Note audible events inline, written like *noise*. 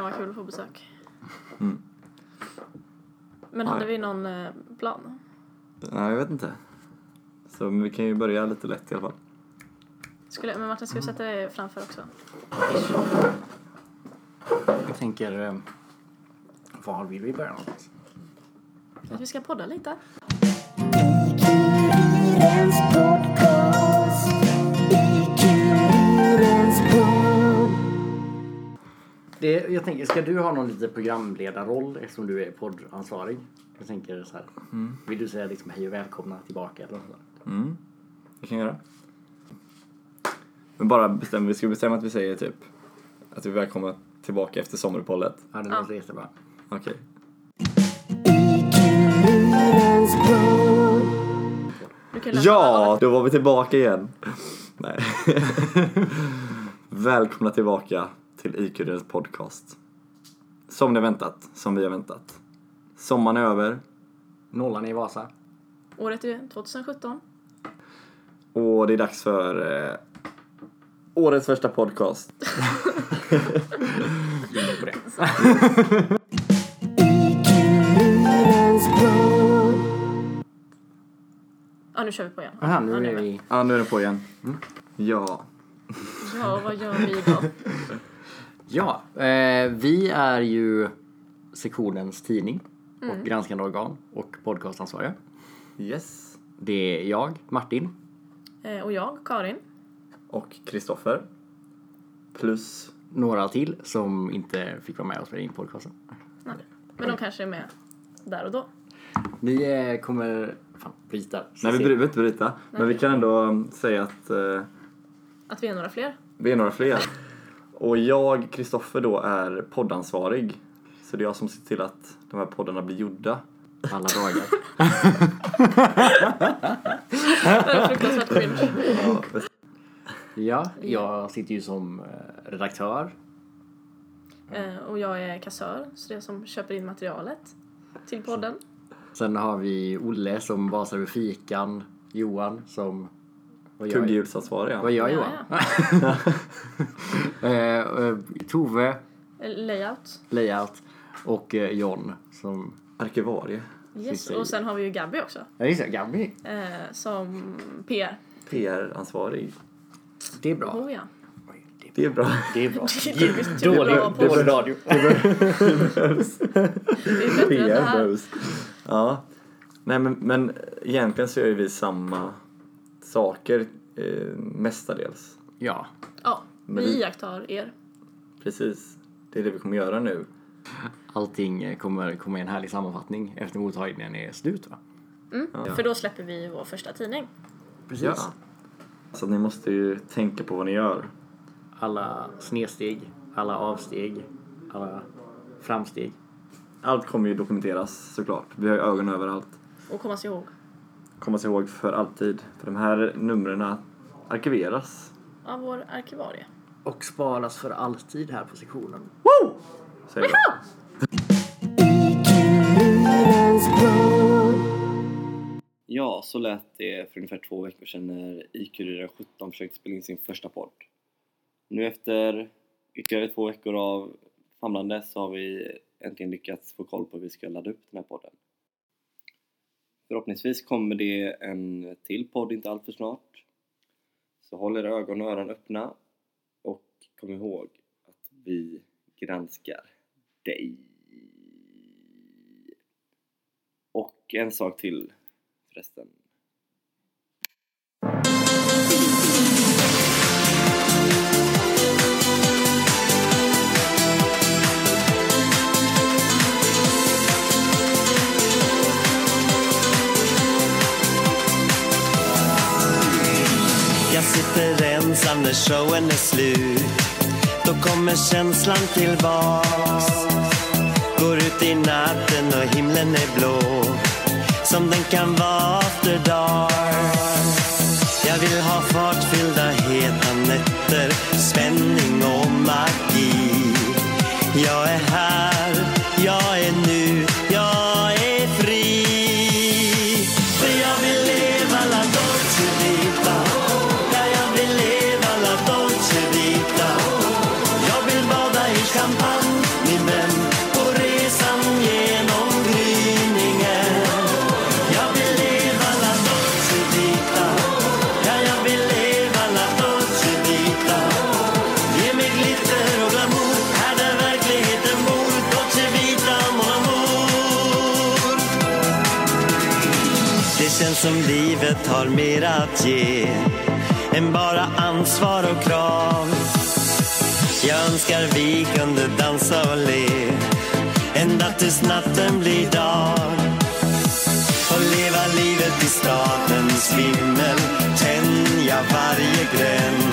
kan vara kul att få besök. Mm. Men hade ja. vi någon eh, plan? Nej, jag vet inte. Så men vi kan ju börja lite lätt i alla fall. Skulle, men Martin, ska vi sätta dig framför också? Jag tänker, eh, var vill vi börja någonstans? Att vi ska podda lite? Det, jag tänker, ska du ha någon liten programledarroll eftersom du är poddansvarig? Jag tänker så här, vill du säga liksom hej och välkomna tillbaka eller något sånt? Mm, det kan jag göra. Men bara bestämma, vi ska bestämma att vi säger typ att vi är välkomna tillbaka efter sommaruppehållet. Ja, det Ja. låter jättebra. Okej. Ja, då var vi tillbaka igen. Nej. *laughs* Välkomna tillbaka till IQ-dens podcast. Som ni väntat, som vi har väntat. Sommaren är över Nollan i Vasa. Året är 2017. och det är dags för eh, årets första podcast. *laughs* Det. Ja, nu kör vi på igen. Aha, nu är vi... Ja, nu är den på igen. Ja. Ja, vad gör vi då? *laughs* Ja, eh, vi är ju sektionens tidning och granskande organ och podcastansvariga. Yes. Det är jag, Martin. Eh, och jag, Karin. Och Kristoffer. Plus Några till som inte fick vara med och spela in podcasten. Nej. Men de kanske är med där och då. Vi eh, kommer... Fan, bryta. Nej, vi behöver inte bryta. Men vi kan ändå säga att eh, Att vi är några fler. vi är några fler. Och jag, Kristoffer, då är poddansvarig. Så det är jag som ser till att de här poddarna blir gjorda. Alla dagar. Fruktansvärt cringe. Ja, Ja, jag sitter ju som eh, redaktör. Eh, och jag är kassör, så det är jag som köper in materialet till podden. Sen har vi Olle som basar över fikan. Johan som... Vad gör, Kugghjulsansvarig, vad ja. gör Ja, Johan? *laughs* *laughs* eh, eh, Tove, Layout. layout. Och eh, John som... Arkivarie. Yes. Och sen har vi ju Gabby också. Ja, just det. Gabby. Eh, som PR. PR-ansvarig. Det är bra. Oh ja. Det är Det är bra. *laughs* Det är bra. Det är typiskt bra Dålig, radio. Det är bättre än det PR här. bros. Ja. Nej men, men egentligen så gör ju vi samma saker eh, mestadels. Ja. Ja, Men vi iakttar er. Precis. Det är det vi kommer göra nu. Allting kommer komma i en härlig sammanfattning efter mottagningen är slut va? Ja. För då släpper vi vår första tidning. Precis. Ja. Så ni måste ju tänka på vad ni gör. Alla snedsteg, alla avsteg, alla framsteg. Allt kommer ju dokumenteras såklart. Vi har ju ögon överallt. Och komma sig ihåg. Komma sig ihåg för alltid. För de här numren arkiveras. Av vår arkivarie. Och sparas för alltid här på sektionen. Säger jag. Ja, så lät det för ungefär två veckor sedan när IQ 17 försökte spela in sin första podd. Nu efter ytterligare två veckor av famlande så har vi äntligen lyckats få koll på hur vi ska ladda upp den här podden. Förhoppningsvis kommer det en till podd inte allt för snart. Så håll era ögon och öron öppna kom ihåg att vi granskar dig. Och en sak till förresten. Sitter ensam när showen är slut. Då kommer känslan tillbaks Går ut i natten och himlen är blå. Som den kan vara after dark. Jag vill ha fartfyllda heta nätter. Spänning och magi. Jag är här, som livet har mer att ge än bara ansvar och krav. Jag önskar vi kunde dansa och le ända tills natten blir dag. Och leva livet i stadens vimmel, tänja varje gräns